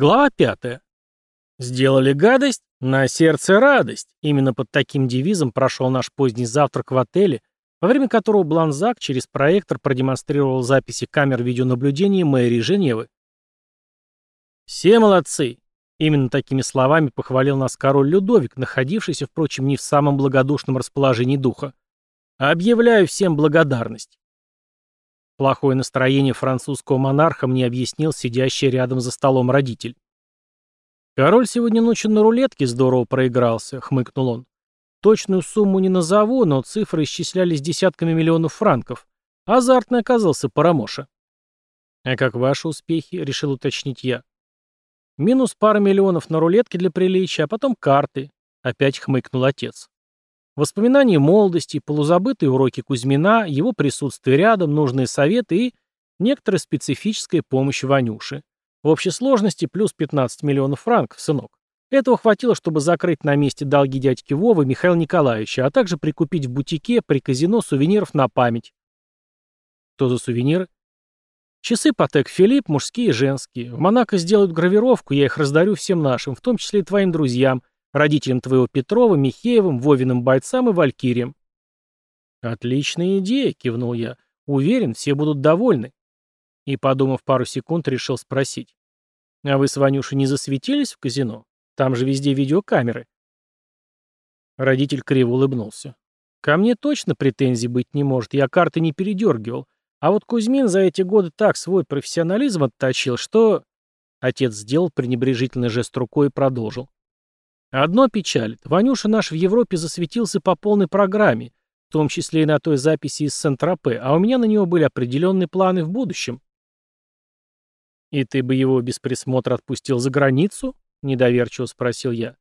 Глава пятая. Сделали гадость, на сердце радость. Именно под таким девизом прошел наш поздний завтрак в отеле, во время которого Бланзак через проектор продемонстрировал записи камер видеонаблюдения мэрии Женевы. «Все молодцы!» Именно такими словами похвалил нас король Людовик, находившийся, впрочем, не в самом благодушном расположении духа. «Объявляю всем благодарность». Плохое настроение французского монарха мне объяснил сидящий рядом за столом родитель. «Король сегодня ночью на рулетке здорово проигрался», — хмыкнул он. «Точную сумму не назову, но цифры исчислялись десятками миллионов франков. Азартный оказался Парамоша». «А как ваши успехи?» — решил уточнить я. «Минус пара миллионов на рулетке для приличия, а потом карты», — опять хмыкнул отец. Воспоминания молодости, полузабытые уроки Кузьмина, его присутствие рядом, нужные советы и некоторая специфическая помощь Ванюше. В общей сложности плюс 15 миллионов франков, сынок. Этого хватило, чтобы закрыть на месте долги дядьки Вовы Михаила Николаевича, а также прикупить в бутике при казино сувениров на память. Что за сувениры? Часы Патек Филипп, мужские и женские. В Монако сделают гравировку, я их раздарю всем нашим, в том числе и твоим друзьям, родителям твоего Петрова, Михеевым, Вовиным бойцам и Валькириям. Отличная идея, кивнул я. Уверен, все будут довольны и, подумав пару секунд, решил спросить. «А вы с Ванюшей не засветились в казино? Там же везде видеокамеры». Родитель криво улыбнулся. «Ко мне точно претензий быть не может, я карты не передергивал. А вот Кузьмин за эти годы так свой профессионализм отточил, что...» Отец сделал пренебрежительный жест рукой и продолжил. «Одно печалит. Ванюша наш в Европе засветился по полной программе, в том числе и на той записи из Сент-Тропе, а у меня на него были определенные планы в будущем». «И ты бы его без присмотра отпустил за границу?» — недоверчиво спросил я.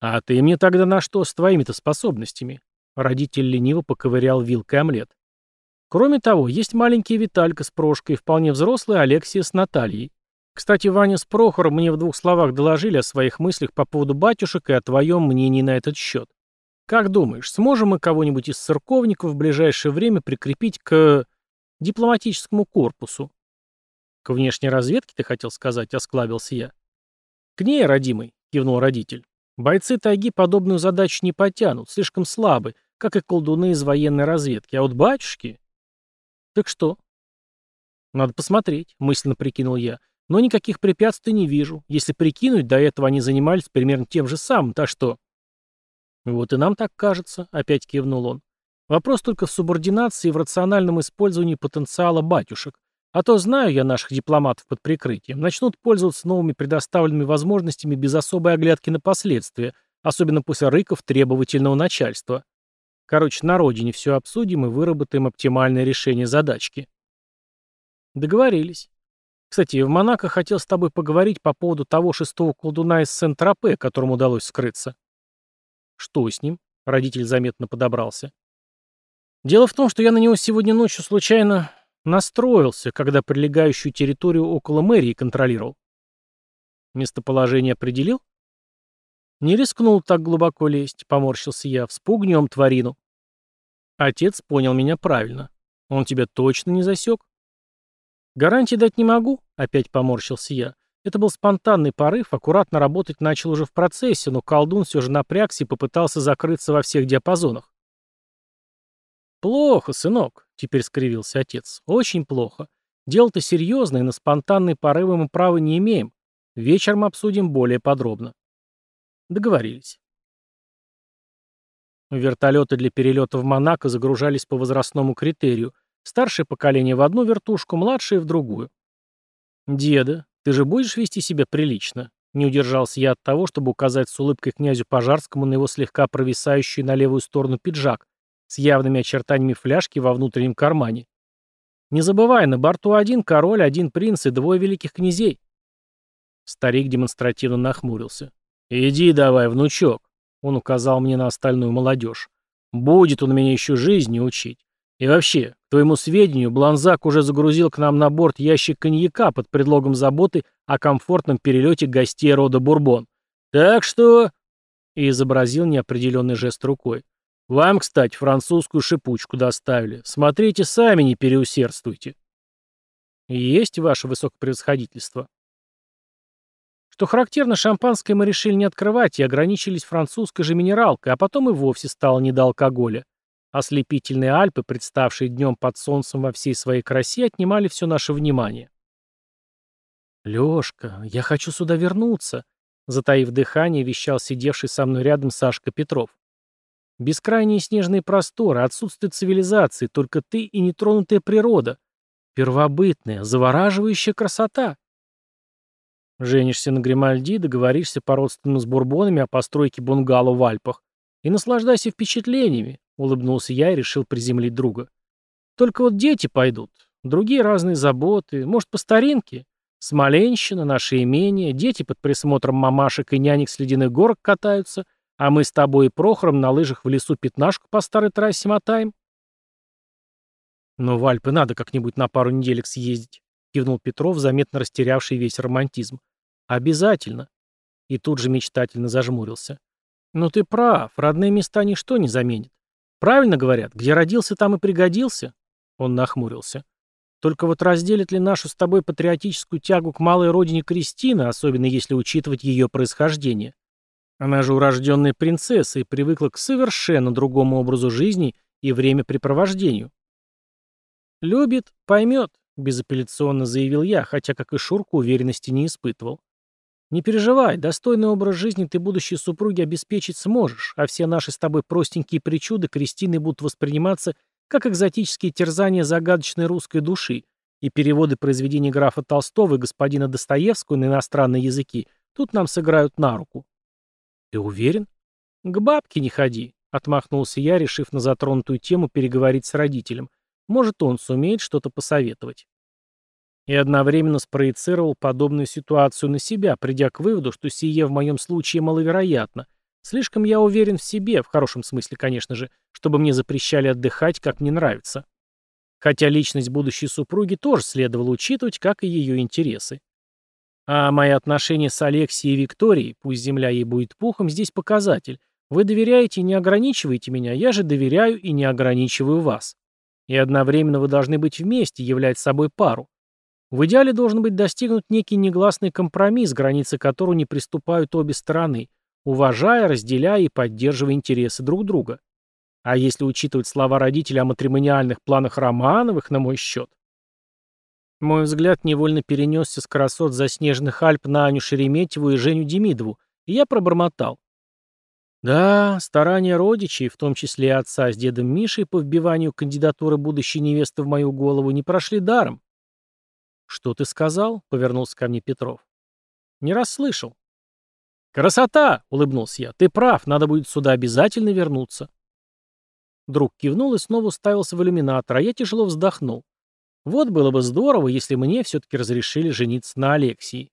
«А ты мне тогда на что с твоими-то способностями?» Родитель лениво поковырял вилкой омлет. «Кроме того, есть маленький Виталька с Прошкой вполне взрослый Алексия с Натальей. Кстати, Ваня с Прохором мне в двух словах доложили о своих мыслях по поводу батюшек и о твоем мнении на этот счет. Как думаешь, сможем мы кого-нибудь из церковников в ближайшее время прикрепить к дипломатическому корпусу? «К внешней разведке, ты хотел сказать?» — осклабился я. «К ней, родимый», — кивнул родитель. «Бойцы тайги подобную задачу не потянут, слишком слабы, как и колдуны из военной разведки. А вот батюшки...» «Так что?» «Надо посмотреть», — мысленно прикинул я. «Но никаких препятствий не вижу. Если прикинуть, до этого они занимались примерно тем же самым, так что...» «Вот и нам так кажется», — опять кивнул он. «Вопрос только в субординации и в рациональном использовании потенциала батюшек. А то знаю я наших дипломатов под прикрытием. Начнут пользоваться новыми предоставленными возможностями без особой оглядки на последствия, особенно после рыков требовательного начальства. Короче, на родине все обсудим и выработаем оптимальное решение задачки. Договорились. Кстати, в Монако хотел с тобой поговорить по поводу того шестого колдуна из Сент-Тропе, которому удалось скрыться. Что с ним? Родитель заметно подобрался. Дело в том, что я на него сегодня ночью случайно Настроился, когда прилегающую территорию около мэрии контролировал. Местоположение определил? Не рискнул так глубоко лезть, поморщился я, вспугнем тварину. Отец понял меня правильно. Он тебя точно не засек? Гарантии дать не могу, опять поморщился я. Это был спонтанный порыв, аккуратно работать начал уже в процессе, но колдун все же напрягся и попытался закрыться во всех диапазонах. «Плохо, сынок», — теперь скривился отец. «Очень плохо. Дело-то серьезное, на спонтанные порывы мы права не имеем. Вечером обсудим более подробно». Договорились. Вертолеты для перелета в Монако загружались по возрастному критерию. Старшее поколение в одну вертушку, младшее в другую. «Деда, ты же будешь вести себя прилично?» Не удержался я от того, чтобы указать с улыбкой князю Пожарскому на его слегка провисающий на левую сторону пиджак, с явными очертаниями фляжки во внутреннем кармане. Не забывай, на борту один король, один принц и двое великих князей. Старик демонстративно нахмурился. «Иди давай, внучок», — он указал мне на остальную молодежь. «Будет он меня еще жизни учить. И вообще, к твоему сведению, Бланзак уже загрузил к нам на борт ящик коньяка под предлогом заботы о комфортном перелете гостей рода Бурбон. Так что...» И изобразил неопределенный жест рукой. Вам, кстати, французскую шипучку доставили. Смотрите сами, не переусердствуйте. Есть ваше высокопревосходительство. Что характерно, шампанское мы решили не открывать и ограничились французской же минералкой, а потом и вовсе стало не до алкоголя. Ослепительные Альпы, представшие днем под солнцем во всей своей красе, отнимали все наше внимание. «Лёшка, я хочу сюда вернуться», — затаив дыхание, вещал сидевший со мной рядом Сашка Петров. «Бескрайние снежные просторы, отсутствие цивилизации, только ты и нетронутая природа. Первобытная, завораживающая красота». Женишься на Гримальди, договоришься по-родственному с бурбонами о постройке бунгало в Альпах. И наслаждайся впечатлениями, улыбнулся я и решил приземлить друга. Только вот дети пойдут. Другие разные заботы. Может, по старинке? Смоленщина, наше имение, дети под присмотром мамашек и нянек с ледяных горок катаются, а мы с тобой и Прохором на лыжах в лесу пятнашку по старой трассе мотаем. Но в Альпы надо как-нибудь на пару неделек съездить, кивнул Петров, заметно растерявший весь романтизм. Обязательно. И тут же мечтательно зажмурился. Но ты прав, родные места ничто не заменит. Правильно говорят, где родился, там и пригодился. Он нахмурился. Только вот разделит ли нашу с тобой патриотическую тягу к малой родине Кристина, особенно если учитывать ее происхождение? Она же урожденная принцесса и привыкла к совершенно другому образу жизни и времяпрепровождению. «Любит, поймет», — безапелляционно заявил я, хотя, как и Шурка, уверенности не испытывал. «Не переживай, достойный образ жизни ты будущей супруге обеспечить сможешь, а все наши с тобой простенькие причуды Кристины будут восприниматься как экзотические терзания загадочной русской души, и переводы произведений графа Толстого и господина Достоевского на иностранные языки тут нам сыграют на руку. Ты уверен? К бабке не ходи, отмахнулся я, решив на затронутую тему переговорить с родителем. Может, он сумеет что-то посоветовать. И одновременно спроецировал подобную ситуацию на себя, придя к выводу, что сие в моем случае маловероятно – Слишком я уверен в себе, в хорошем смысле, конечно же, чтобы мне запрещали отдыхать, как мне нравится. Хотя личность будущей супруги тоже следовало учитывать, как и ее интересы. А мои отношения с Алексией и Викторией, пусть земля ей будет пухом, здесь показатель. Вы доверяете и не ограничиваете меня, я же доверяю и не ограничиваю вас. И одновременно вы должны быть вместе, являть собой пару. В идеале должен быть достигнут некий негласный компромисс, границы которого не приступают обе стороны, уважая, разделяя и поддерживая интересы друг друга. А если учитывать слова родителей о матримониальных планах Романовых на мой счет? Мой взгляд невольно перенесся с красот заснеженных Альп на Аню Шереметьеву и Женю Демидову, и я пробормотал. Да, старания родичей, в том числе и отца с дедом Мишей по вбиванию кандидатуры будущей невесты в мою голову, не прошли даром. «Что ты сказал?» — повернулся ко мне Петров. «Не расслышал». «Красота!» — улыбнулся я. «Ты прав, надо будет сюда обязательно вернуться». Друг кивнул и снова уставился в иллюминатор, а я тяжело вздохнул. Вот было бы здорово, если мне все-таки разрешили жениться на Алексии.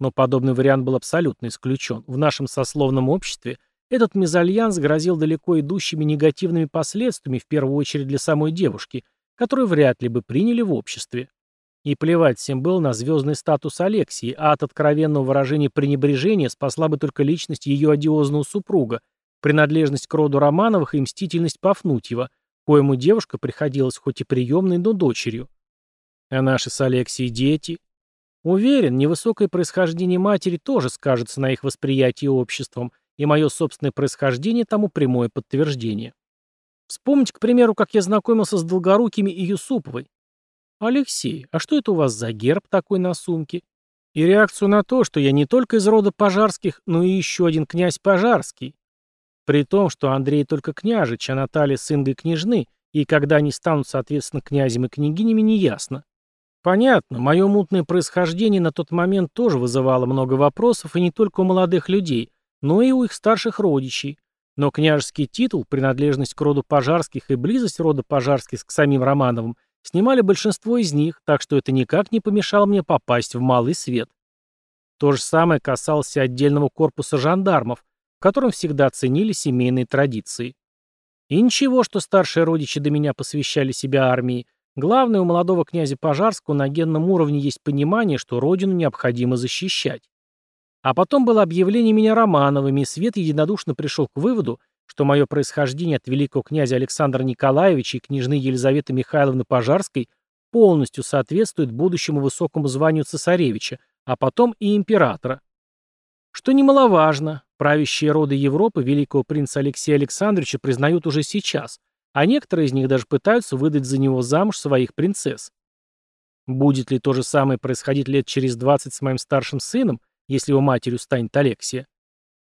Но подобный вариант был абсолютно исключен. В нашем сословном обществе этот мезальянс грозил далеко идущими негативными последствиями, в первую очередь для самой девушки, которую вряд ли бы приняли в обществе. И плевать всем было на звездный статус Алексии, а от откровенного выражения пренебрежения спасла бы только личность ее одиозного супруга, принадлежность к роду Романовых и мстительность Пафнутьева, коему девушка приходилась хоть и приемной, но дочерью. А наши с Алексией дети? Уверен, невысокое происхождение матери тоже скажется на их восприятии обществом, и мое собственное происхождение тому прямое подтверждение. Вспомните, к примеру, как я знакомился с Долгорукими и Юсуповой. «Алексей, а что это у вас за герб такой на сумке?» И реакцию на то, что я не только из рода Пожарских, но и еще один князь Пожарский. При том, что Андрей только княжич, а Наталья с Ингой княжны, и когда они станут, соответственно, князем и княгинями, неясно. Понятно, мое мутное происхождение на тот момент тоже вызывало много вопросов, и не только у молодых людей, но и у их старших родичей. Но княжеский титул, принадлежность к роду Пожарских и близость рода Пожарских к самим Романовым – Снимали большинство из них, так что это никак не помешало мне попасть в малый свет. То же самое касалось отдельного корпуса жандармов, в котором всегда ценили семейные традиции. И ничего, что старшие родичи до меня посвящали себя армии, главное у молодого князя Пожарского на генном уровне есть понимание, что родину необходимо защищать. А потом было объявление меня Романовыми, и Свет единодушно пришел к выводу, что мое происхождение от великого князя Александра Николаевича и княжны Елизаветы Михайловны Пожарской полностью соответствует будущему высокому званию цесаревича, а потом и императора. Что немаловажно, правящие роды Европы великого принца Алексея Александровича признают уже сейчас, а некоторые из них даже пытаются выдать за него замуж своих принцесс. Будет ли то же самое происходить лет через 20 с моим старшим сыном, если его матерью станет Алексия?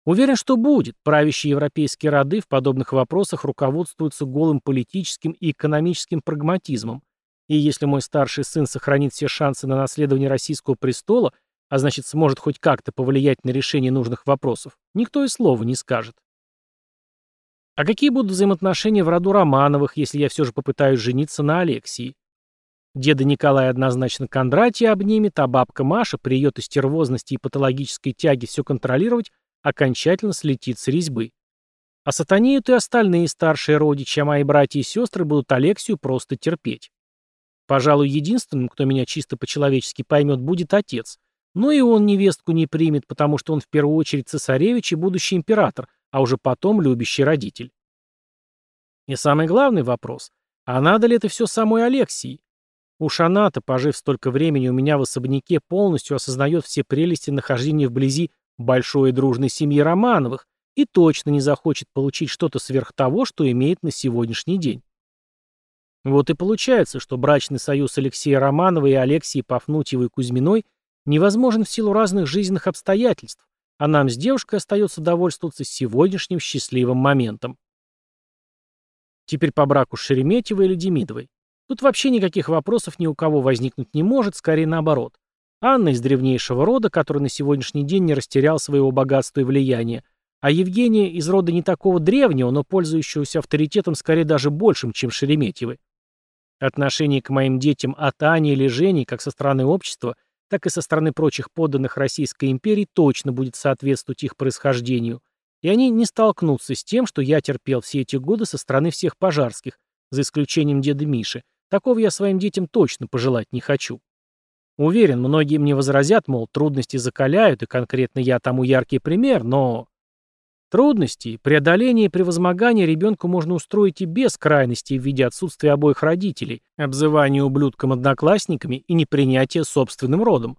Уверен, что будет. Правящие европейские роды в подобных вопросах руководствуются голым политическим и экономическим прагматизмом. И если мой старший сын сохранит все шансы на наследование российского престола, а значит сможет хоть как-то повлиять на решение нужных вопросов, никто и слова не скажет. А какие будут взаимоотношения в роду Романовых, если я все же попытаюсь жениться на Алексии? Деда Николая однозначно Кондратья обнимет, а бабка Маша при ее стервозности и патологической тяге все контролировать окончательно слетит с резьбы. А сатанеют и остальные старшие родичи, а мои братья и сестры будут Алексию просто терпеть. Пожалуй, единственным, кто меня чисто по-человечески поймет, будет отец, но и он невестку не примет, потому что он в первую очередь цесаревич и будущий император, а уже потом любящий родитель. И самый главный вопрос, а надо ли это все самой Алексии? Уж она-то, пожив столько времени у меня в особняке, полностью осознает все прелести нахождения вблизи большой и дружной семьи Романовых и точно не захочет получить что-то сверх того, что имеет на сегодняшний день. Вот и получается, что брачный союз Алексея Романова и Алексии Пафнутьевой Кузьминой – невозможен в силу разных жизненных обстоятельств, а нам с девушкой остается довольствоваться сегодняшним счастливым моментом. Теперь по браку с Шереметьевой или Демидовой. Тут вообще никаких вопросов ни у кого возникнуть не может, скорее наоборот. Анна из древнейшего рода, который на сегодняшний день не растерял своего богатства и влияния, а Евгения из рода не такого древнего, но пользующегося авторитетом скорее даже большим, чем Шереметьевы. Отношение к моим детям от Ани или Жени, как со стороны общества – так и со стороны прочих подданных Российской империи точно будет соответствовать их происхождению, и они не столкнутся с тем, что я терпел все эти годы со стороны всех пожарских, за исключением деда Миши. Такого я своим детям точно пожелать не хочу. Уверен, многие мне возразят, мол, трудности закаляют, и конкретно я тому яркий пример, но... Трудности, преодоление и превозмогание ребенку можно устроить и без крайностей в виде отсутствия обоих родителей, обзывания ублюдком одноклассниками и непринятия собственным родом.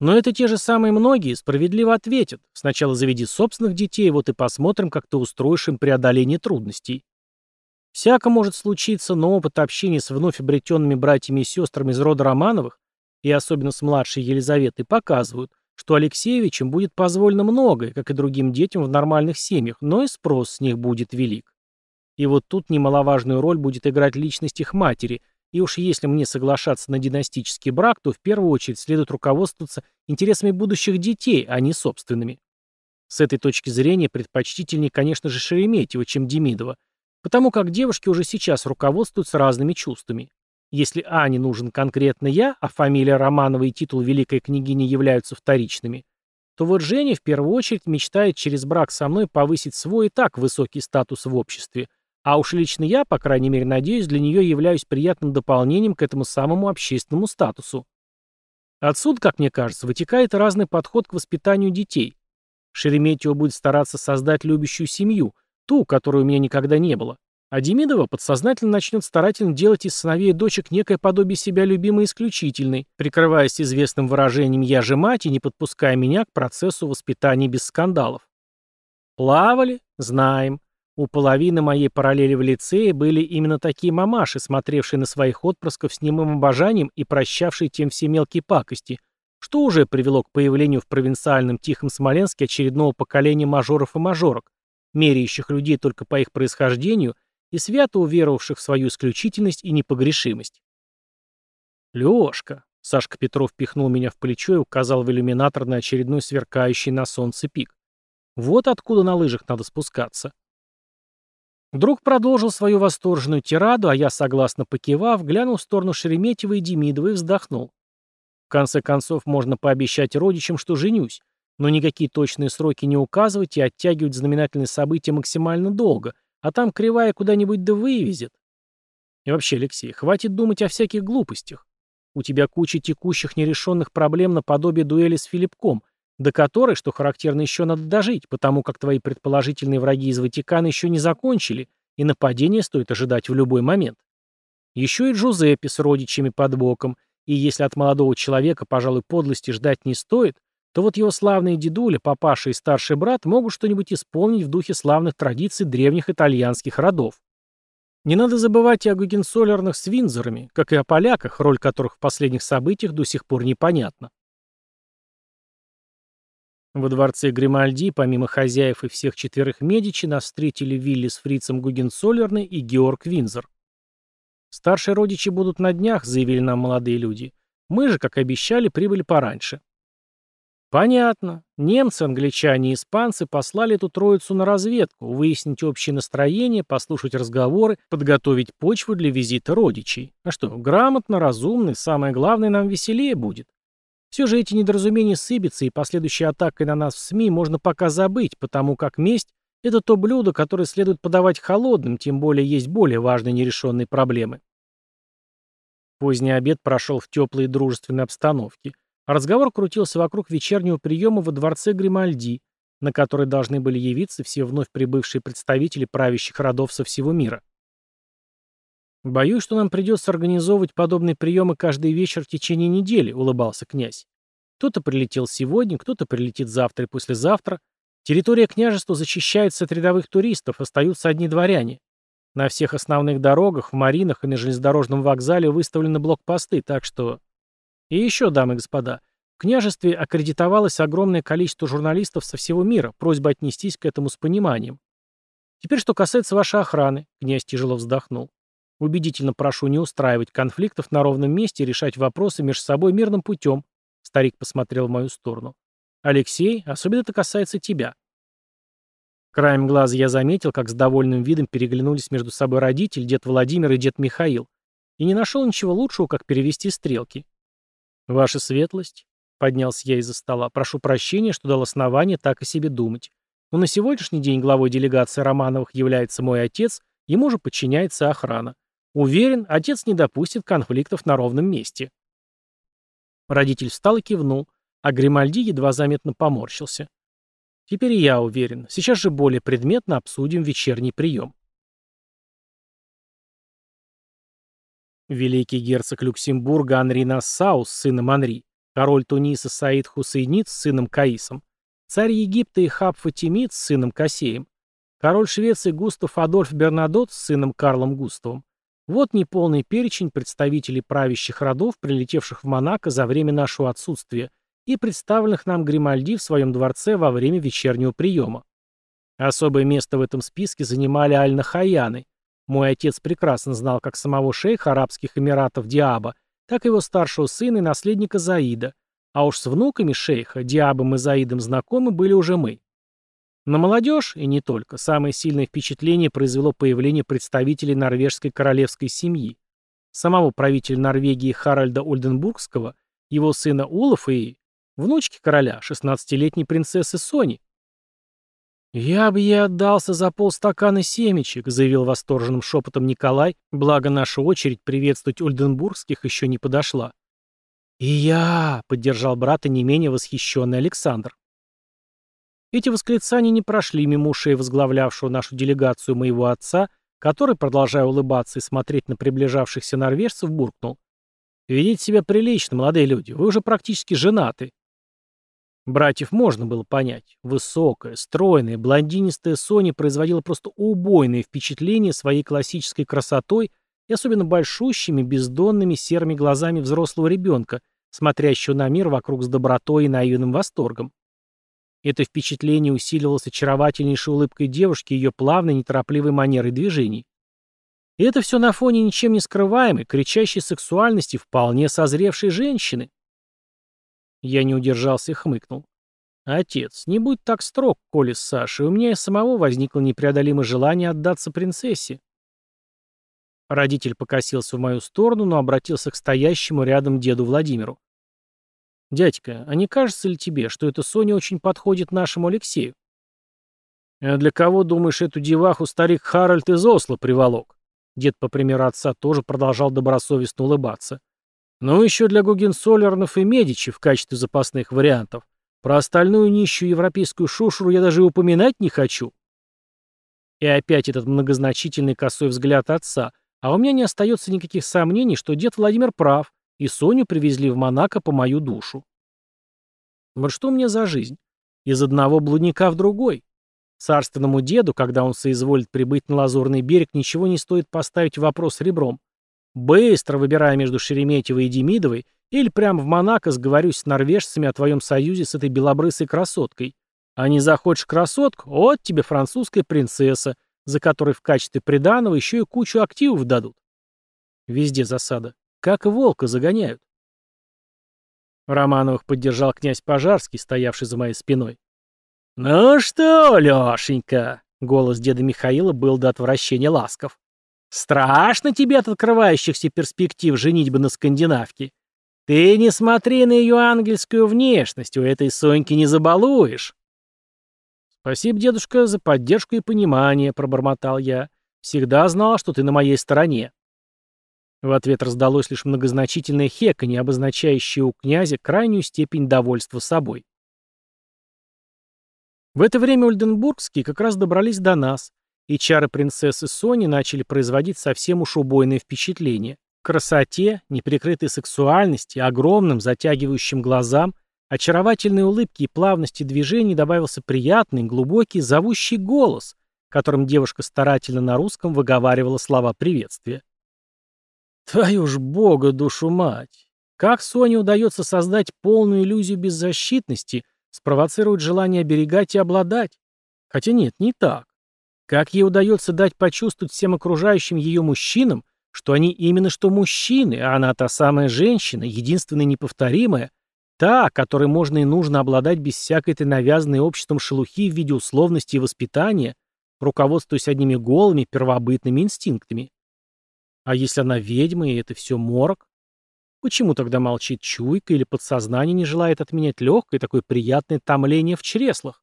Но это те же самые многие справедливо ответят. Сначала заведи собственных детей, вот и посмотрим, как ты устроишь им преодоление трудностей. Всяко может случиться, но опыт общения с вновь обретенными братьями и сестрами из рода Романовых, и особенно с младшей Елизаветой, показывают, что Алексеевичам будет позволено многое, как и другим детям в нормальных семьях, но и спрос с них будет велик. И вот тут немаловажную роль будет играть личность их матери, и уж если мне соглашаться на династический брак, то в первую очередь следует руководствоваться интересами будущих детей, а не собственными. С этой точки зрения предпочтительнее, конечно же, Шереметьева, чем Демидова, потому как девушки уже сейчас руководствуются разными чувствами. Если Ане нужен конкретно я, а фамилия Романова и титул великой княгини являются вторичными, то вот Женя в первую очередь мечтает через брак со мной повысить свой и так высокий статус в обществе, а уж лично я, по крайней мере, надеюсь, для нее являюсь приятным дополнением к этому самому общественному статусу. Отсюда, как мне кажется, вытекает разный подход к воспитанию детей. Шереметьево будет стараться создать любящую семью, ту, которой у меня никогда не было. А Демидова подсознательно начнет старательно делать из сыновей и дочек некое подобие себя любимой исключительной, прикрываясь известным выражением «я же мать» и не подпуская меня к процессу воспитания без скандалов. Плавали? Знаем. У половины моей параллели в лицее были именно такие мамаши, смотревшие на своих отпрысков с немым обожанием и прощавшие тем все мелкие пакости, что уже привело к появлению в провинциальном Тихом Смоленске очередного поколения мажоров и мажорок, меряющих людей только по их происхождению – и свято уверовавших в свою исключительность и непогрешимость. «Лёшка!» — Сашка Петров пихнул меня в плечо и указал в иллюминатор на очередной сверкающий на солнце пик. «Вот откуда на лыжах надо спускаться». Друг продолжил свою восторженную тираду, а я, согласно покивав, глянул в сторону Шереметьева и Демидова и вздохнул. В конце концов, можно пообещать родичам, что женюсь, но никакие точные сроки не указывать и оттягивать знаменательные события максимально долго — а там кривая куда-нибудь да вывезет. И вообще, Алексей, хватит думать о всяких глупостях. У тебя куча текущих нерешенных проблем наподобие дуэли с Филиппком, до которой, что характерно, еще надо дожить, потому как твои предположительные враги из Ватикана еще не закончили, и нападение стоит ожидать в любой момент. Еще и Джузеппе с родичами под боком, и если от молодого человека, пожалуй, подлости ждать не стоит, то вот его славные дедуля, папаша и старший брат могут что-нибудь исполнить в духе славных традиций древних итальянских родов. Не надо забывать и о гугенсолерных с Винзорами, как и о поляках, роль которых в последних событиях до сих пор непонятна. Во дворце Гримальди, помимо хозяев и всех четверых Медичи, нас встретили Вилли с фрицем Гугенсолерны и Георг Винзор. «Старшие родичи будут на днях», — заявили нам молодые люди. «Мы же, как обещали, прибыли пораньше». Понятно. Немцы, англичане и испанцы послали эту троицу на разведку, выяснить общее настроение, послушать разговоры, подготовить почву для визита родичей. А что, грамотно, разумно, самое главное, нам веселее будет. Все же эти недоразумения с Ибицей и последующей атакой на нас в СМИ можно пока забыть, потому как месть – это то блюдо, которое следует подавать холодным, тем более есть более важные нерешенные проблемы. Поздний обед прошел в теплой и дружественной обстановке – разговор крутился вокруг вечернего приема во дворце Гримальди, на который должны были явиться все вновь прибывшие представители правящих родов со всего мира. «Боюсь, что нам придется организовывать подобные приемы каждый вечер в течение недели», — улыбался князь. «Кто-то прилетел сегодня, кто-то прилетит завтра и послезавтра. Территория княжества зачищается от рядовых туристов, остаются одни дворяне. На всех основных дорогах, в маринах и на железнодорожном вокзале выставлены блокпосты, так что и еще, дамы и господа, в княжестве аккредитовалось огромное количество журналистов со всего мира, просьба отнестись к этому с пониманием. Теперь, что касается вашей охраны, князь тяжело вздохнул. Убедительно прошу не устраивать конфликтов на ровном месте и решать вопросы между собой мирным путем. Старик посмотрел в мою сторону. Алексей, особенно это касается тебя. Краем глаза я заметил, как с довольным видом переглянулись между собой родитель, дед Владимир и дед Михаил, и не нашел ничего лучшего, как перевести стрелки. «Ваша светлость», — поднялся я из-за стола, — «прошу прощения, что дал основание так о себе думать. Но на сегодняшний день главой делегации Романовых является мой отец, ему же подчиняется охрана. Уверен, отец не допустит конфликтов на ровном месте». Родитель встал и кивнул, а Гримальди едва заметно поморщился. «Теперь я уверен. Сейчас же более предметно обсудим вечерний прием». Великий герцог Люксембурга Анри Нассау с сыном Анри, король Туниса Саид Хусейнит с сыном Каисом, царь Египта Ихаб Фатимид с сыном Касеем, король Швеции Густав Адольф Бернадот с сыном Карлом Густавом. Вот неполный перечень представителей правящих родов, прилетевших в Монако за время нашего отсутствия и представленных нам Гримальди в своем дворце во время вечернего приема. Особое место в этом списке занимали Аль-Нахаяны, мой отец прекрасно знал как самого шейха Арабских Эмиратов Диаба, так и его старшего сына и наследника Заида, а уж с внуками шейха, Диабом и Заидом знакомы были уже мы. На молодежь, и не только, самое сильное впечатление произвело появление представителей норвежской королевской семьи, самого правителя Норвегии Харальда Ольденбургского, его сына Улафа и внучки короля, 16-летней принцессы Сони. «Я бы ей отдался за полстакана семечек», — заявил восторженным шепотом Николай, благо наша очередь приветствовать Ольденбургских еще не подошла. «И я!» — поддержал брата не менее восхищенный Александр. Эти восклицания не прошли мимо ушей возглавлявшего нашу делегацию моего отца, который, продолжая улыбаться и смотреть на приближавшихся норвежцев, буркнул. «Ведите себя прилично, молодые люди, вы уже практически женаты». Братьев можно было понять. Высокая, стройная, блондинистая Соня производила просто убойное впечатление своей классической красотой и особенно большущими, бездонными серыми глазами взрослого ребенка, смотрящего на мир вокруг с добротой и наивным восторгом. Это впечатление усиливалось очаровательнейшей улыбкой девушки и ее плавной, неторопливой манерой движений. И это все на фоне ничем не скрываемой, кричащей сексуальности вполне созревшей женщины. Я не удержался и хмыкнул. «Отец, не будь так строг, Коли с Сашей, у меня и самого возникло непреодолимое желание отдаться принцессе». Родитель покосился в мою сторону, но обратился к стоящему рядом деду Владимиру. «Дядька, а не кажется ли тебе, что эта Соня очень подходит нашему Алексею?» «А для кого, думаешь, эту деваху старик Харальд из Осло приволок?» Дед, по примеру отца, тоже продолжал добросовестно улыбаться. Но еще для Гугенсолернов и Медичи в качестве запасных вариантов. Про остальную нищую европейскую шушеру я даже и упоминать не хочу. И опять этот многозначительный косой взгляд отца, а у меня не остается никаких сомнений, что дед Владимир прав, и Соню привезли в Монако по мою душу. Вот что меня за жизнь? Из одного блудника в другой. Царственному деду, когда он соизволит прибыть на Лазурный берег, ничего не стоит поставить вопрос ребром. Быстро выбирая между Шереметьевой и Демидовой, или прямо в Монако сговорюсь с норвежцами о твоем союзе с этой белобрысой красоткой. А не захочешь красотку, вот тебе французская принцесса, за которой в качестве приданого еще и кучу активов дадут. Везде засада. Как волка загоняют. Романовых поддержал князь Пожарский, стоявший за моей спиной. «Ну что, Лешенька?» — голос деда Михаила был до отвращения ласков. «Страшно тебе от открывающихся перспектив женитьбы на скандинавке. Ты не смотри на ее ангельскую внешность, у этой Соньки не забалуешь». «Спасибо, дедушка, за поддержку и понимание», — пробормотал я. «Всегда знал, что ты на моей стороне». В ответ раздалось лишь многозначительное хеканье, обозначающее у князя крайнюю степень довольства собой. В это время Ольденбургские как раз добрались до нас, и чары принцессы Сони начали производить совсем уж убойное впечатление. Красоте, неприкрытой сексуальности, огромным, затягивающим глазам, очаровательной улыбки и плавности движений добавился приятный, глубокий, зовущий голос, которым девушка старательно на русском выговаривала слова приветствия. Твою ж бога, душу мать! Как Соне удается создать полную иллюзию беззащитности, спровоцировать желание оберегать и обладать? Хотя нет, не так. Как ей удается дать почувствовать всем окружающим ее мужчинам, что они именно что мужчины, а она та самая женщина, единственная неповторимая, та, которой можно и нужно обладать без всякой этой навязанной обществом шелухи в виде условности и воспитания, руководствуясь одними голыми первобытными инстинктами. А если она ведьма, и это все морок? Почему тогда молчит чуйка или подсознание не желает отменять легкое такое приятное томление в чреслах?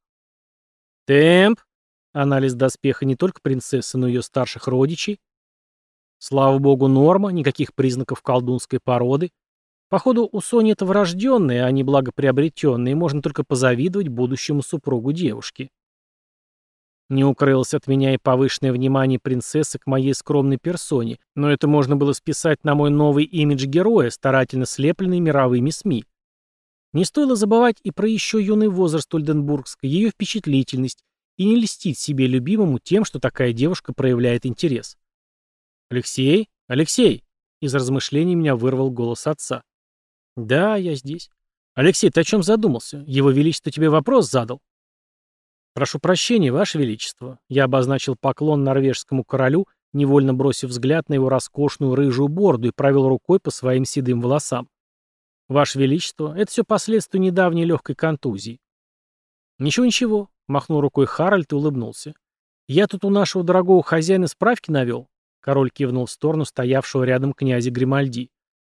Темп. Анализ доспеха не только принцессы, но и ее старших родичей. Слава богу, норма, никаких признаков колдунской породы. Походу, у Сони это врожденные, а не благоприобретенные, можно только позавидовать будущему супругу девушки. Не укрылось от меня и повышенное внимание принцессы к моей скромной персоне, но это можно было списать на мой новый имидж героя, старательно слепленный мировыми СМИ. Не стоило забывать и про еще юный возраст Ольденбургской, ее впечатлительность, и не льстить себе любимому тем, что такая девушка проявляет интерес. «Алексей? Алексей!» Из размышлений меня вырвал голос отца. «Да, я здесь». «Алексей, ты о чем задумался? Его Величество тебе вопрос задал?» «Прошу прощения, Ваше Величество», — я обозначил поклон норвежскому королю, невольно бросив взгляд на его роскошную рыжую бороду и провел рукой по своим седым волосам. «Ваше Величество, это все последствия недавней легкой контузии». «Ничего-ничего», — махнул рукой Харальд и улыбнулся. «Я тут у нашего дорогого хозяина справки навел», — король кивнул в сторону стоявшего рядом князя Гримальди.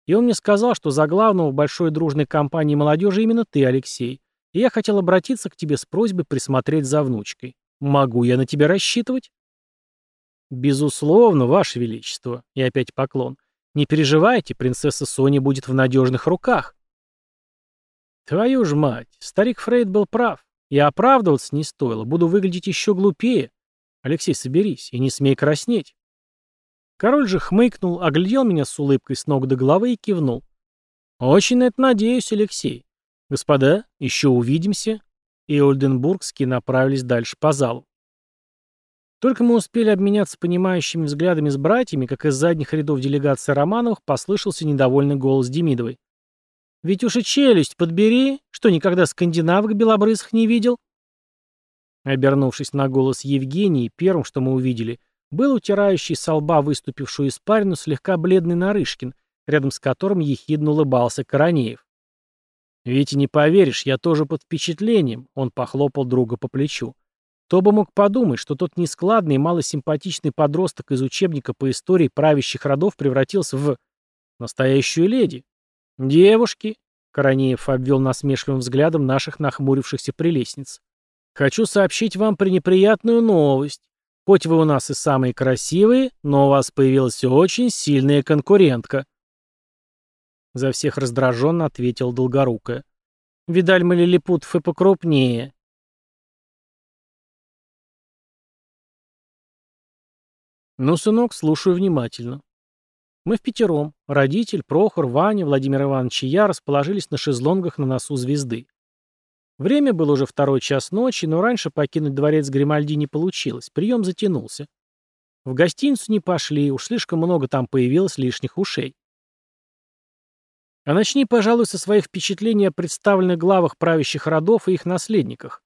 «И он мне сказал, что за главного в большой дружной компании молодежи именно ты, Алексей и я хотел обратиться к тебе с просьбой присмотреть за внучкой. Могу я на тебя рассчитывать?» «Безусловно, Ваше Величество», и опять поклон. «Не переживайте, принцесса Соня будет в надежных руках». «Твою ж мать, старик Фрейд был прав. И оправдываться не стоило, буду выглядеть еще глупее. Алексей, соберись и не смей краснеть». Король же хмыкнул, оглядел меня с улыбкой с ног до головы и кивнул. «Очень это надеюсь, Алексей. «Господа, еще увидимся», и Ольденбургские направились дальше по залу. Только мы успели обменяться понимающими взглядами с братьями, как из задних рядов делегации Романовых послышался недовольный голос Демидовой. «Ведь уж и челюсть подбери, что никогда скандинавок белобрысых не видел?» Обернувшись на голос Евгении, первым, что мы увидели, был утирающий со лба выступившую испарину слегка бледный Нарышкин, рядом с которым ехидно улыбался Коронеев. «Ведь не поверишь, я тоже под впечатлением», — он похлопал друга по плечу. Кто бы мог подумать, что тот нескладный и малосимпатичный подросток из учебника по истории правящих родов превратился в настоящую леди. «Девушки», — Коронеев обвел насмешливым взглядом наших нахмурившихся прелестниц, «хочу сообщить вам пренеприятную новость. Хоть вы у нас и самые красивые, но у вас появилась очень сильная конкурентка». За всех раздраженно ответил Долгорукая. Видаль мы лилипутов и покрупнее. Ну, сынок, слушаю внимательно. Мы в пятером. Родитель, Прохор, Ваня, Владимир Иванович и я расположились на шезлонгах на носу звезды. Время было уже второй час ночи, но раньше покинуть дворец Гримальди не получилось, прием затянулся. В гостиницу не пошли, уж слишком много там появилось лишних ушей. А начни, пожалуй, со своих впечатлений о представленных главах правящих родов и их наследниках.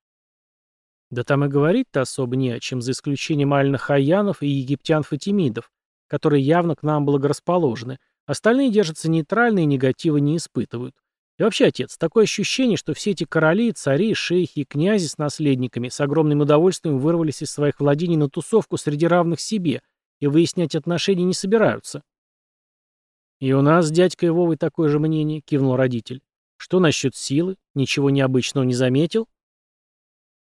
Да там и говорить-то особо не о чем, за исключением альных аянов и египтян-фатимидов, которые явно к нам благорасположены. Остальные держатся нейтрально и негатива не испытывают. И вообще, отец, такое ощущение, что все эти короли, цари, шейхи и князи с наследниками с огромным удовольствием вырвались из своих владений на тусовку среди равных себе и выяснять отношения не собираются. «И у нас с дядькой Вовой такое же мнение», — кивнул родитель. «Что насчет силы? Ничего необычного не заметил?»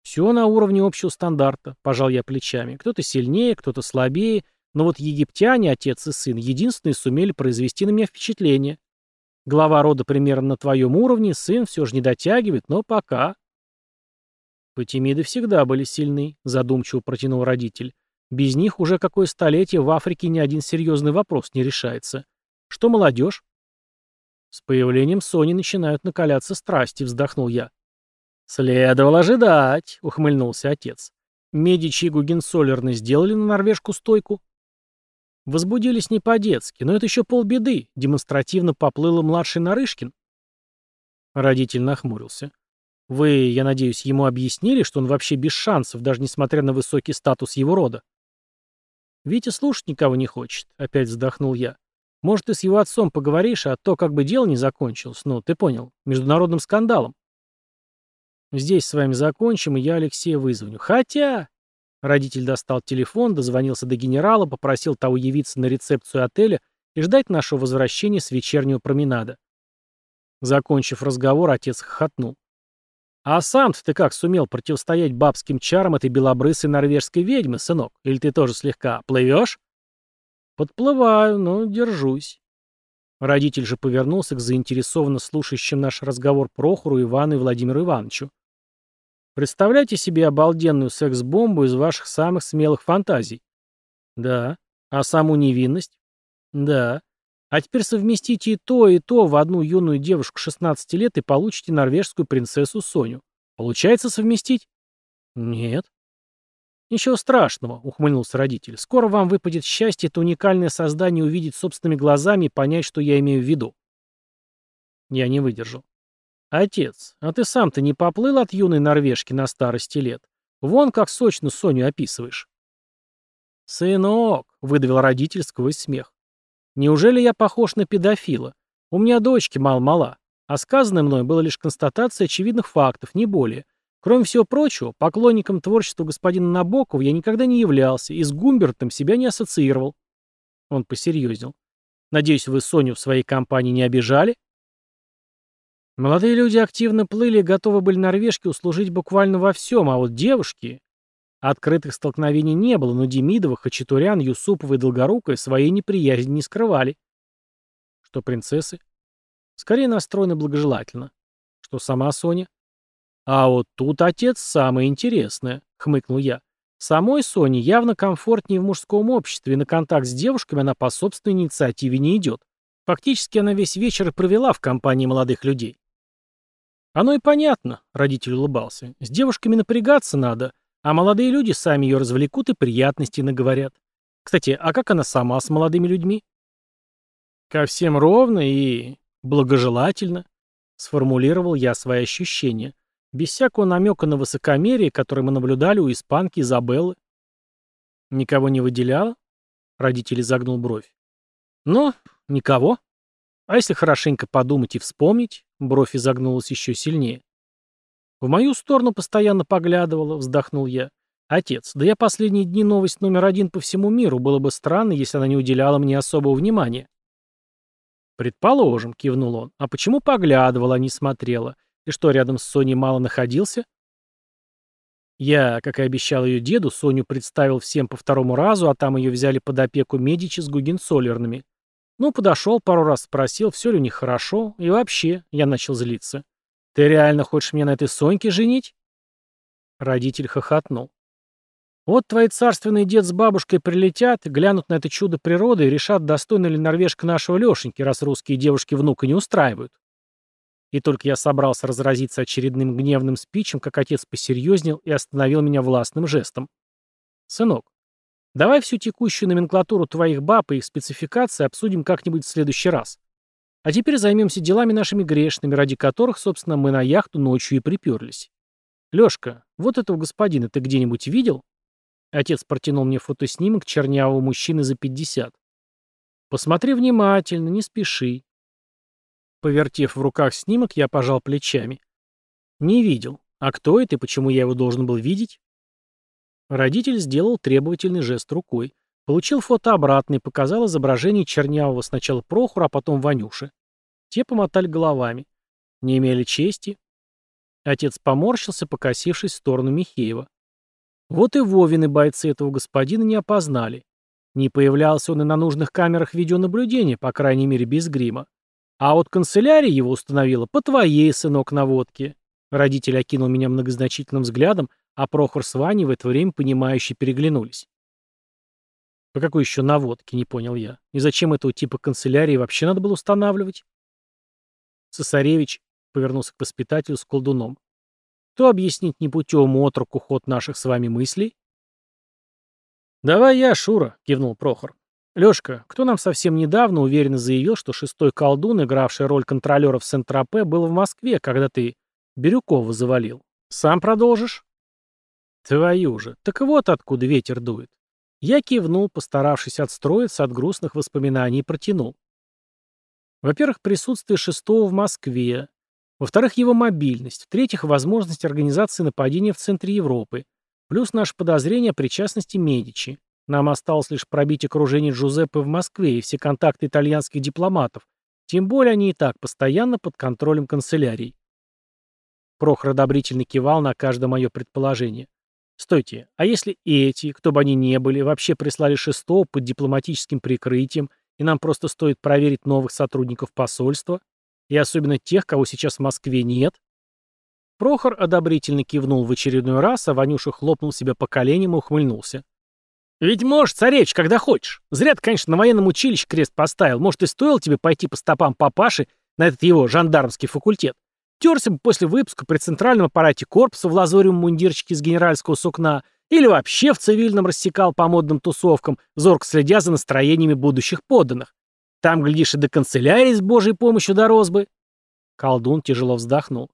«Все на уровне общего стандарта», — пожал я плечами. «Кто-то сильнее, кто-то слабее, но вот египтяне, отец и сын, единственные сумели произвести на меня впечатление. Глава рода примерно на твоем уровне, сын все же не дотягивает, но пока. Фатимиды всегда были сильны, задумчиво протянул родитель. Без них уже какое столетие в Африке ни один серьезный вопрос не решается. Что молодежь? С появлением Сони начинают накаляться страсти, вздохнул я. Следовало ожидать, ухмыльнулся отец. Медичи и Гугенсолерны сделали на норвежку стойку? Возбудились не по-детски, но это еще полбеды, демонстративно поплыл младший Нарышкин. Родитель нахмурился. Вы, я надеюсь, ему объяснили, что он вообще без шансов, даже несмотря на высокий статус его рода? Витя слушать никого не хочет, опять вздохнул я. Может, ты с его отцом поговоришь, а то как бы дело не закончилось, ну, ты понял, международным скандалом. Здесь с вами закончим, и я Алексея вызвоню. Хотя, Родитель достал телефон, дозвонился до генерала, попросил того явиться на рецепцию отеля и ждать нашего возвращения с вечернего променада. Закончив разговор, отец хохотнул. «А сам-то ты как сумел противостоять бабским чарам этой белобрысой норвежской ведьмы, сынок? Или ты тоже слегка плывешь?» «Подплываю, но держусь». Родитель же повернулся к заинтересованно слушающим наш разговор Прохору, Ивану и Владимиру Ивановичу. Представляете себе обалденную секс-бомбу из ваших самых смелых фантазий? Да. А саму невинность? Да. А теперь совместите и то, и то в одну юную девушку 16 лет и получите норвежскую принцессу Соню. Получается совместить? Нет. Ничего страшного, ухмыльнулся родитель. Скоро вам выпадет счастье это уникальное создание увидеть собственными глазами и понять, что я имею в виду. Я не выдержал. «Отец, а ты сам-то не поплыл от юной норвежки на старости лет? Вон как сочно Соню описываешь». «Сынок», — выдавил родитель сквозь смех, — «неужели я похож на педофила? У меня дочки мал-мала, а сказанное мной было лишь констатацией очевидных фактов, не более. Кроме всего прочего, поклонником творчества господина Набокова я никогда не являлся и с Гумбертом себя не ассоциировал». Он посерьезнел. «Надеюсь, вы Соню в своей компании не обижали?» Молодые люди активно плыли готовы были норвежке услужить буквально во всем, а вот девушки... Открытых столкновений не было, но Демидова, Хачатурян, Юсупова и Долгорукая своей неприязни не скрывали. Что принцессы? Скорее настроены благожелательно. Что сама Соня? А вот тут отец самое интересное, хмыкнул я. Самой Соне явно комфортнее в мужском обществе, и на контакт с девушками она по собственной инициативе не идет. Фактически она весь вечер провела в компании молодых людей. «Оно и понятно», — родитель улыбался. «С девушками напрягаться надо, а молодые люди сами ее развлекут и приятности наговорят. Кстати, а как она сама с молодыми людьми?» «Ко всем ровно и благожелательно», — сформулировал я свои ощущения, без всякого намека на высокомерие, которое мы наблюдали у испанки Изабеллы. «Никого не выделяла?» — родитель загнул бровь. «Ну, никого. А если хорошенько подумать и вспомнить, Бровь изогнулась еще сильнее. В мою сторону постоянно поглядывала, вздохнул я. Отец, да я последние дни новость номер один по всему миру, было бы странно, если она не уделяла мне особого внимания. Предположим, кивнул он. А почему поглядывала, а не смотрела? Ты что, рядом с Соней мало находился? Я, как и обещал ее деду, Соню представил всем по второму разу, а там ее взяли под опеку Медичи с Гугенцоллерными. Ну, подошел, пару раз спросил, все ли у них хорошо, и вообще, я начал злиться. «Ты реально хочешь меня на этой Соньке женить?» Родитель хохотнул. «Вот твои царственный дед с бабушкой прилетят, глянут на это чудо природы и решат, достойна ли норвежка нашего Лешеньки, раз русские девушки внука не устраивают». И только я собрался разразиться очередным гневным спичем, как отец посерьезнел и остановил меня властным жестом. «Сынок, давай всю текущую номенклатуру твоих баб и их спецификации обсудим как-нибудь в следующий раз. А теперь займемся делами нашими грешными, ради которых, собственно, мы на яхту ночью и приперлись. Лёшка, вот этого господина ты где-нибудь видел?» Отец протянул мне фотоснимок чернявого мужчины за 50. «Посмотри внимательно, не спеши. Повертев в руках снимок, я пожал плечами. Не видел. А кто это и почему я его должен был видеть? Родитель сделал требовательный жест рукой. Получил фото обратно и показал изображение чернявого сначала Прохора, а потом Ванюши. Те помотали головами. Не имели чести. Отец поморщился, покосившись в сторону Михеева. Вот и Вовины бойцы этого господина не опознали. Не появлялся он и на нужных камерах видеонаблюдения, по крайней мере, без грима. А вот канцелярия его установила по твоей, сынок, наводке. Родитель окинул меня многозначительным взглядом, а Прохор с Ваней в это время понимающе переглянулись. По какой еще наводке, не понял я. И зачем этого типа канцелярии вообще надо было устанавливать? Цесаревич повернулся к воспитателю с колдуном. Кто объяснить непутевому отроку ход наших с вами мыслей? «Давай я, Шура», — кивнул Прохор. Лёшка, кто нам совсем недавно уверенно заявил, что шестой колдун, игравший роль контролера в Сент-Тропе, был в Москве, когда ты Бирюкова завалил? Сам продолжишь? Твою же. Так вот откуда ветер дует. Я кивнул, постаравшись отстроиться от грустных воспоминаний, и протянул. Во-первых, присутствие шестого в Москве. Во-вторых, его мобильность. В-третьих, возможность организации нападения в центре Европы. Плюс наше подозрение о причастности Медичи. Нам осталось лишь пробить окружение Джузеппе в Москве и все контакты итальянских дипломатов, тем более они и так постоянно под контролем канцелярий. Прохор одобрительно кивал на каждое мое предположение. Стойте, а если эти, кто бы они ни были, вообще прислали шестого под дипломатическим прикрытием, и нам просто стоит проверить новых сотрудников посольства, и особенно тех, кого сейчас в Москве нет? Прохор одобрительно кивнул в очередной раз, а Ванюша хлопнул себя по коленям и ухмыльнулся. «Ведь можешь, царевич, когда хочешь. Зря ты, конечно, на военном училище крест поставил. Может, и стоило тебе пойти по стопам папаши на этот его жандармский факультет. Терся бы после выпуска при центральном аппарате корпуса в лазоревом мундирчике из генеральского сукна или вообще в цивильном рассекал по модным тусовкам, зорко следя за настроениями будущих подданных. Там, глядишь, и до канцелярии с божьей помощью дорос бы». Колдун тяжело вздохнул.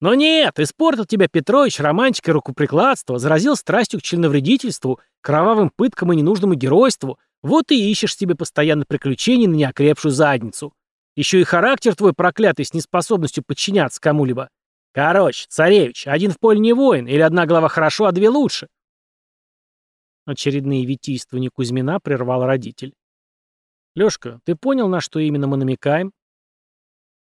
Но нет, испортил тебя Петрович романтикой рукоприкладства, заразил страстью к членовредительству, кровавым пыткам и ненужному геройству. Вот и ищешь себе постоянно приключений на неокрепшую задницу. Еще и характер твой проклятый с неспособностью подчиняться кому-либо. Короче, царевич, один в поле не воин, или одна глава хорошо, а две лучше. Очередные витийствования Кузьмина прервал родитель. «Лёшка, ты понял, на что именно мы намекаем?»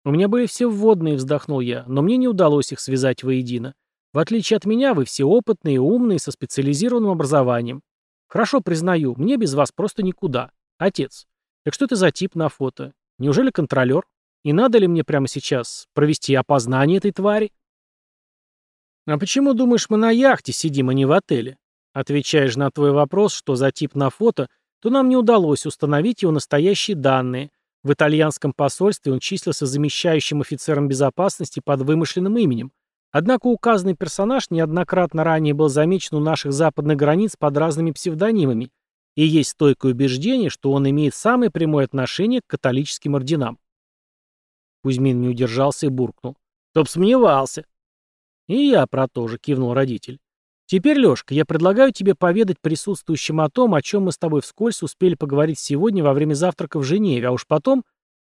«У меня были все вводные», — вздохнул я, «но мне не удалось их связать воедино. В отличие от меня, вы все опытные, умные, со специализированным образованием. Хорошо, признаю, мне без вас просто никуда. Отец, так что это за тип на фото? Неужели контролер? И надо ли мне прямо сейчас провести опознание этой твари?» «А почему, думаешь, мы на яхте сидим, а не в отеле?» Отвечаешь на твой вопрос, что за тип на фото, то нам не удалось установить его настоящие данные, в итальянском посольстве он числился замещающим офицером безопасности под вымышленным именем. Однако указанный персонаж неоднократно ранее был замечен у наших западных границ под разными псевдонимами, и есть стойкое убеждение, что он имеет самое прямое отношение к католическим орденам. Кузьмин не удержался и буркнул. «Чтоб сомневался». «И я про то же», — кивнул родитель. Теперь, Лёшка, я предлагаю тебе поведать присутствующим о том, о чем мы с тобой вскользь успели поговорить сегодня во время завтрака в Женеве, а уж потом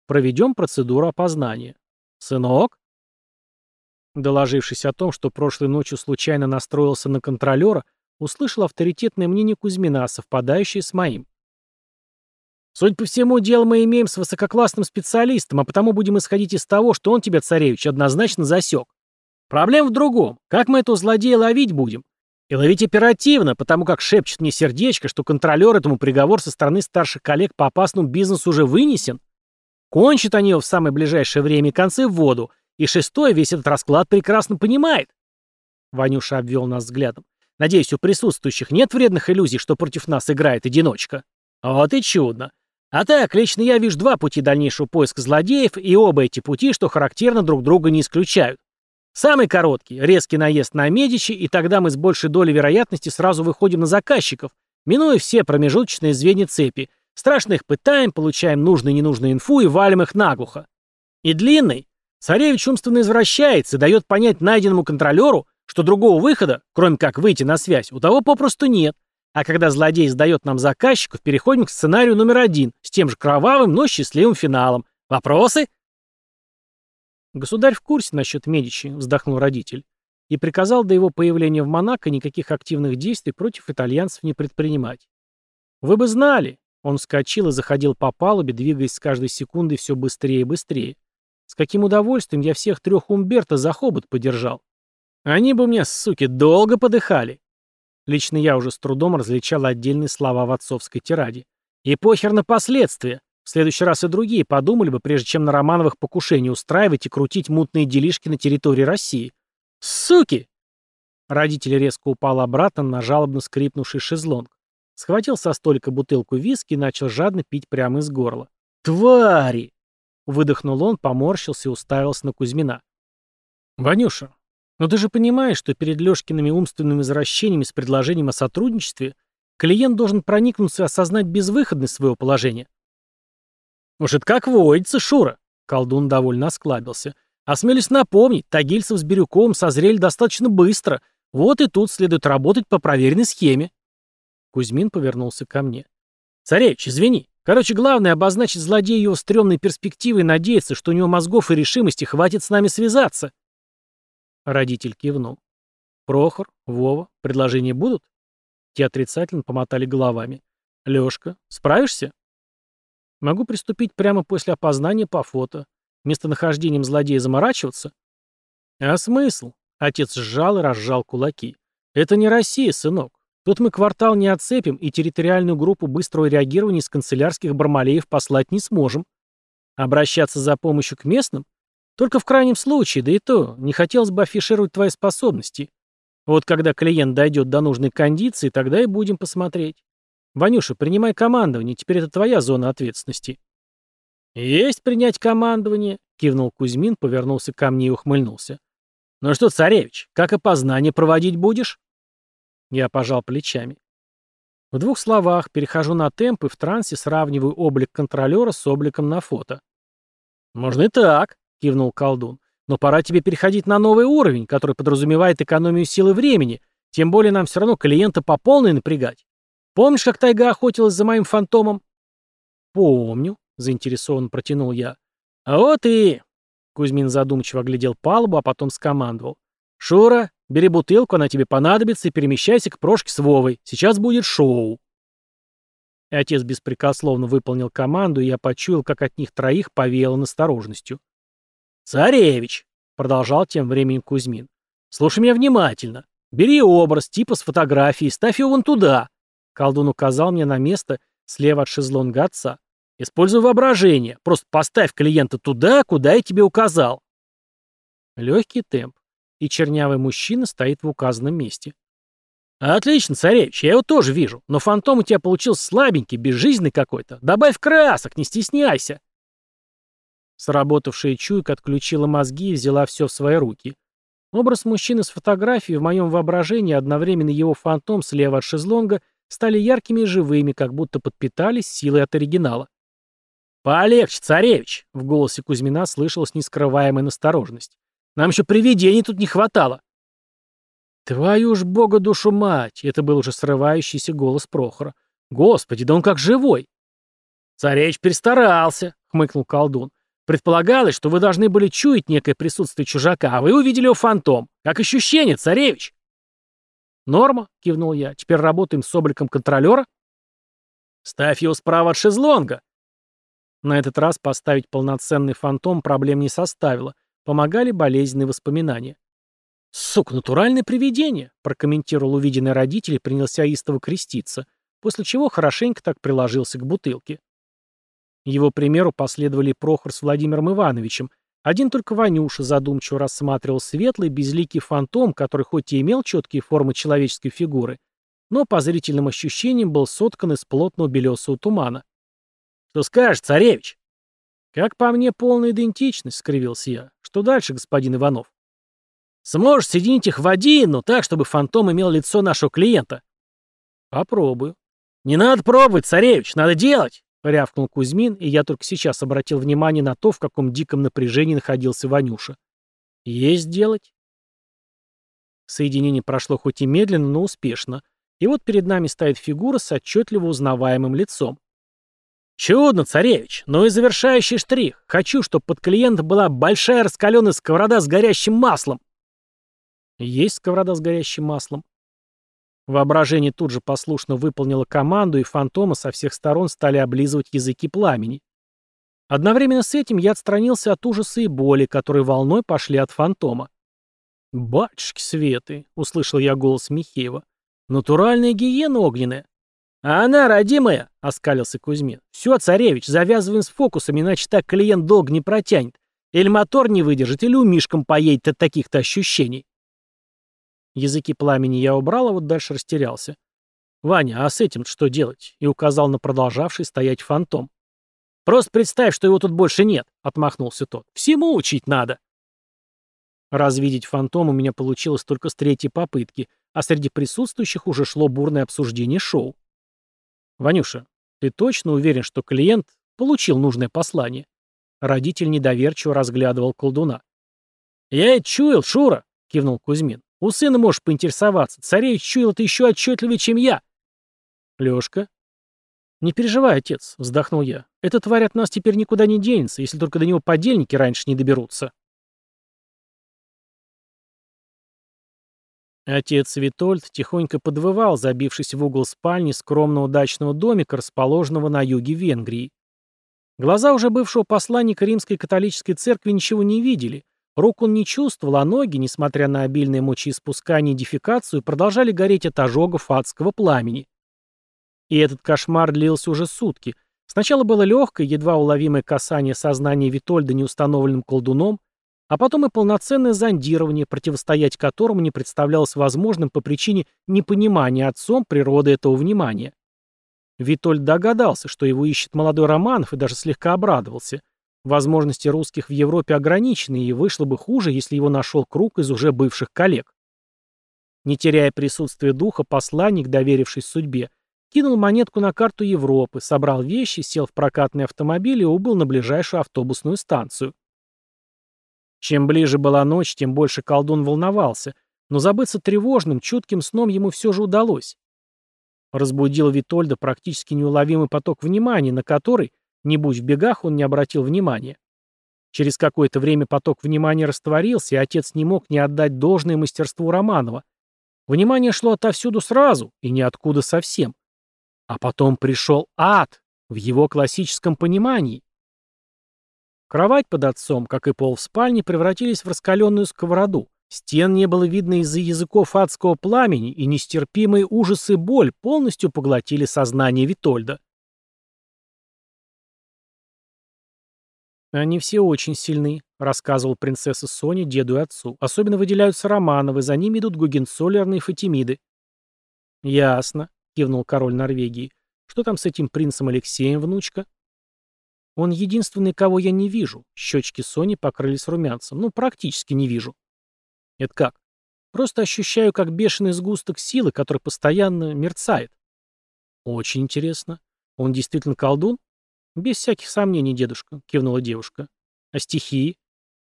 проведем процедуру опознания. Сынок? Доложившись о том, что прошлой ночью случайно настроился на контролера, услышал авторитетное мнение Кузьмина, совпадающее с моим. Судя по всему, дело мы имеем с высококлассным специалистом, а потому будем исходить из того, что он тебя, царевич, однозначно засек. Проблема в другом. Как мы этого злодея ловить будем? И ловить оперативно, потому как шепчет мне сердечко, что контролер этому приговор со стороны старших коллег по опасному бизнесу уже вынесен. Кончат они его в самое ближайшее время и концы в воду, и шестой весь этот расклад прекрасно понимает. Ванюша обвел нас взглядом. Надеюсь, у присутствующих нет вредных иллюзий, что против нас играет одиночка. Вот и чудно. А так, лично я вижу два пути дальнейшего поиска злодеев, и оба эти пути, что характерно, друг друга не исключают. Самый короткий — резкий наезд на Медичи, и тогда мы с большей долей вероятности сразу выходим на заказчиков, минуя все промежуточные звенья цепи. Страшно их пытаем, получаем нужную и ненужную инфу и валим их наглухо. И длинный. Царевич умственно извращается дает понять найденному контролеру, что другого выхода, кроме как выйти на связь, у того попросту нет. А когда злодей сдает нам заказчиков, переходим к сценарию номер один с тем же кровавым, но счастливым финалом. Вопросы? «Государь в курсе насчет Медичи», — вздохнул родитель, и приказал до его появления в Монако никаких активных действий против итальянцев не предпринимать. «Вы бы знали!» Он вскочил и заходил по палубе, двигаясь с каждой секундой все быстрее и быстрее. С каким удовольствием я всех трех Умберто за хобот подержал. Они бы мне, суки, долго подыхали. Лично я уже с трудом различал отдельные слова в отцовской тираде. И похер на последствия. В следующий раз и другие подумали бы, прежде чем на Романовых покушения устраивать и крутить мутные делишки на территории России. Суки! Родитель резко упал обратно на жалобно скрипнувший шезлонг. Схватил со столика бутылку виски и начал жадно пить прямо из горла. «Твари!» Выдохнул он, поморщился и уставился на Кузьмина. «Ванюша, но ты же понимаешь, что перед Лёшкиными умственными извращениями с предложением о сотрудничестве клиент должен проникнуться и осознать безвыходность своего положения. «Уж это как водится, Шура!» Колдун довольно осклабился. «Осмелюсь напомнить, Тагильцев с Бирюковым созрели достаточно быстро. Вот и тут следует работать по проверенной схеме». Кузьмин повернулся ко мне. «Царевич, извини. Короче, главное — обозначить злодею его стрёмной перспективы и надеяться, что у него мозгов и решимости хватит с нами связаться». Родитель кивнул. «Прохор, Вова, предложения будут?» Те отрицательно помотали головами. «Лёшка, справишься?» Могу приступить прямо после опознания по фото. Местонахождением злодея заморачиваться? А смысл? Отец сжал и разжал кулаки. Это не Россия, сынок. Тут мы квартал не отцепим и территориальную группу быстрого реагирования из канцелярских бармалеев послать не сможем. Обращаться за помощью к местным? Только в крайнем случае, да и то, не хотелось бы афишировать твои способности. Вот когда клиент дойдет до нужной кондиции, тогда и будем посмотреть. «Ванюша, принимай командование, теперь это твоя зона ответственности». «Есть принять командование», — кивнул Кузьмин, повернулся ко мне и ухмыльнулся. «Ну что, царевич, как опознание проводить будешь?» Я пожал плечами. В двух словах перехожу на темп и в трансе сравниваю облик контролера с обликом на фото. «Можно и так», — кивнул колдун. «Но пора тебе переходить на новый уровень, который подразумевает экономию силы времени, тем более нам все равно клиента по полной напрягать. Помнишь, как тайга охотилась за моим фантомом?» «Помню», — заинтересованно протянул я. «А вот и...» Кузьмин задумчиво оглядел палубу, а потом скомандовал. «Шура, бери бутылку, она тебе понадобится, и перемещайся к Прошке с Вовой. Сейчас будет шоу». И отец беспрекословно выполнил команду, и я почуял, как от них троих повеяло настороженностью. «Царевич!» — продолжал тем временем Кузьмин. «Слушай меня внимательно. Бери образ, типа с фотографии, ставь его вон туда. Колдун указал мне на место слева от шезлонга отца. «Используй воображение. Просто поставь клиента туда, куда я тебе указал». Легкий темп. И чернявый мужчина стоит в указанном месте. «Отлично, царевич, я его тоже вижу, но фантом у тебя получился слабенький, безжизненный какой-то. Добавь красок, не стесняйся». Сработавшая чуйка отключила мозги и взяла все в свои руки. Образ мужчины с фотографией в моем воображении, одновременно его фантом слева от шезлонга — стали яркими и живыми, как будто подпитались силой от оригинала. «Полегче, царевич!» — в голосе Кузьмина слышалась нескрываемая настороженность. «Нам еще привидений тут не хватало!» «Твою ж бога душу мать!» — это был уже срывающийся голос Прохора. «Господи, да он как живой!» «Царевич перестарался!» — хмыкнул колдун. «Предполагалось, что вы должны были чуять некое присутствие чужака, а вы увидели его фантом. Как ощущение, царевич?» «Норма», — кивнул я. «Теперь работаем с обликом контролера?» «Ставь его справа от шезлонга». На этот раз поставить полноценный фантом проблем не составило. Помогали болезненные воспоминания. «Сука, натуральное привидение», — прокомментировал увиденный родитель и принялся истово креститься, после чего хорошенько так приложился к бутылке. Его примеру последовали Прохор с Владимиром Ивановичем, один только Ванюша задумчиво рассматривал светлый, безликий фантом, который хоть и имел четкие формы человеческой фигуры, но по зрительным ощущениям был соткан из плотного белесого тумана. Что скажешь, царевич? Как по мне, полная идентичность, скривился я. Что дальше, господин Иванов? Сможешь соединить их в один, но так, чтобы фантом имел лицо нашего клиента. Попробую. Не надо пробовать, царевич, надо делать, рявкнул Кузьмин, и я только сейчас обратил внимание на то, в каком диком напряжении находился Ванюша. Есть делать. Соединение прошло хоть и медленно, но успешно. И вот перед нами стоит фигура с отчетливо узнаваемым лицом. «Чудно, царевич, но и завершающий штрих. Хочу, чтобы под клиента была большая раскаленная сковорода с горящим маслом». Есть сковорода с горящим маслом. Воображение тут же послушно выполнило команду, и фантомы со всех сторон стали облизывать языки пламени. Одновременно с этим я отстранился от ужаса и боли, которые волной пошли от фантома. «Батюшки светы!» — услышал я голос Михеева. «Натуральная гиена огненная!» «А она, родимая!» — оскалился Кузьмин. «Все, царевич, завязываем с фокусами, иначе так клиент долго не протянет. Или мотор не выдержит, или умишком поедет от таких-то ощущений». Языки пламени я убрал, а вот дальше растерялся. «Ваня, а с этим что делать?» и указал на продолжавший стоять фантом. «Просто представь, что его тут больше нет», — отмахнулся тот. «Всему учить надо». Развидеть фантом у меня получилось только с третьей попытки, а среди присутствующих уже шло бурное обсуждение шоу. «Ванюша, ты точно уверен, что клиент получил нужное послание?» Родитель недоверчиво разглядывал колдуна. «Я это чуял, Шура!» — кивнул Кузьмин. «У сына можешь поинтересоваться. Царевич чуял это еще отчетливее, чем я!» «Лешка?» «Не переживай, отец», — вздохнул я. «Эта тварь от нас теперь никуда не денется, если только до него подельники раньше не доберутся». Отец Витольд тихонько подвывал, забившись в угол спальни скромного дачного домика, расположенного на юге Венгрии. Глаза уже бывшего посланника римской католической церкви ничего не видели. Рук он не чувствовал, а ноги, несмотря на обильное мочеиспускание и дефекацию, продолжали гореть от ожогов адского пламени. И этот кошмар длился уже сутки. Сначала было легкое, едва уловимое касание сознания Витольда неустановленным колдуном, а потом и полноценное зондирование, противостоять которому не представлялось возможным по причине непонимания отцом природы этого внимания. Витольд догадался, что его ищет молодой Романов, и даже слегка обрадовался. Возможности русских в Европе ограничены, и вышло бы хуже, если его нашел круг из уже бывших коллег. Не теряя присутствия духа, посланник, доверившись судьбе, кинул монетку на карту Европы, собрал вещи, сел в прокатный автомобиль и убыл на ближайшую автобусную станцию. Чем ближе была ночь, тем больше колдун волновался, но забыться тревожным, чутким сном ему все же удалось. Разбудил Витольда практически неуловимый поток внимания, на который, не будь в бегах, он не обратил внимания. Через какое-то время поток внимания растворился, и отец не мог не отдать должное мастерству Романова. Внимание шло отовсюду сразу, и ниоткуда совсем. А потом пришел ад, в его классическом понимании. Кровать под отцом, как и пол в спальне, превратились в раскаленную сковороду. Стен не было видно из-за языков адского пламени, и нестерпимые ужасы боль полностью поглотили сознание Витольда. «Они все очень сильны», — рассказывал принцесса Соня деду и отцу. «Особенно выделяются Романовы, за ними идут Гугенцоллерны и Фатимиды». «Ясно», — кивнул король Норвегии. «Что там с этим принцем Алексеем, внучка?» Он единственный, кого я не вижу. Щечки Сони покрылись румянцем. Ну, практически не вижу. Это как? Просто ощущаю, как бешеный сгусток силы, который постоянно мерцает. Очень интересно. Он действительно колдун? Без всяких сомнений, дедушка, кивнула девушка. А стихии?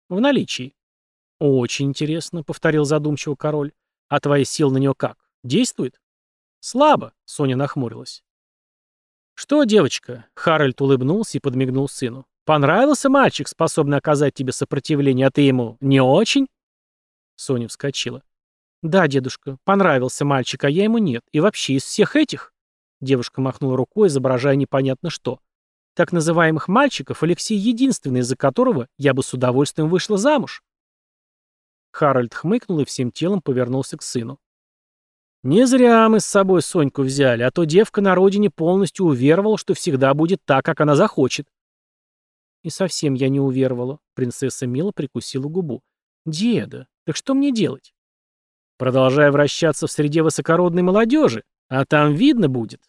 В наличии. Очень интересно, повторил задумчиво король. А твоя сила на него как? Действует? Слабо, Соня нахмурилась. «Что, девочка?» — Харальд улыбнулся и подмигнул сыну. «Понравился мальчик, способный оказать тебе сопротивление, а ты ему не очень?» Соня вскочила. «Да, дедушка, понравился мальчик, а я ему нет. И вообще из всех этих...» Девушка махнула рукой, изображая непонятно что. «Так называемых мальчиков Алексей единственный, из-за которого я бы с удовольствием вышла замуж». Харальд хмыкнул и всем телом повернулся к сыну. Не зря мы с собой Соньку взяли, а то девка на родине полностью уверовала, что всегда будет так, как она захочет. И совсем я не уверовала. Принцесса Мила прикусила губу. Деда, так что мне делать? Продолжая вращаться в среде высокородной молодежи, а там видно будет.